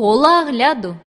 Кола гляду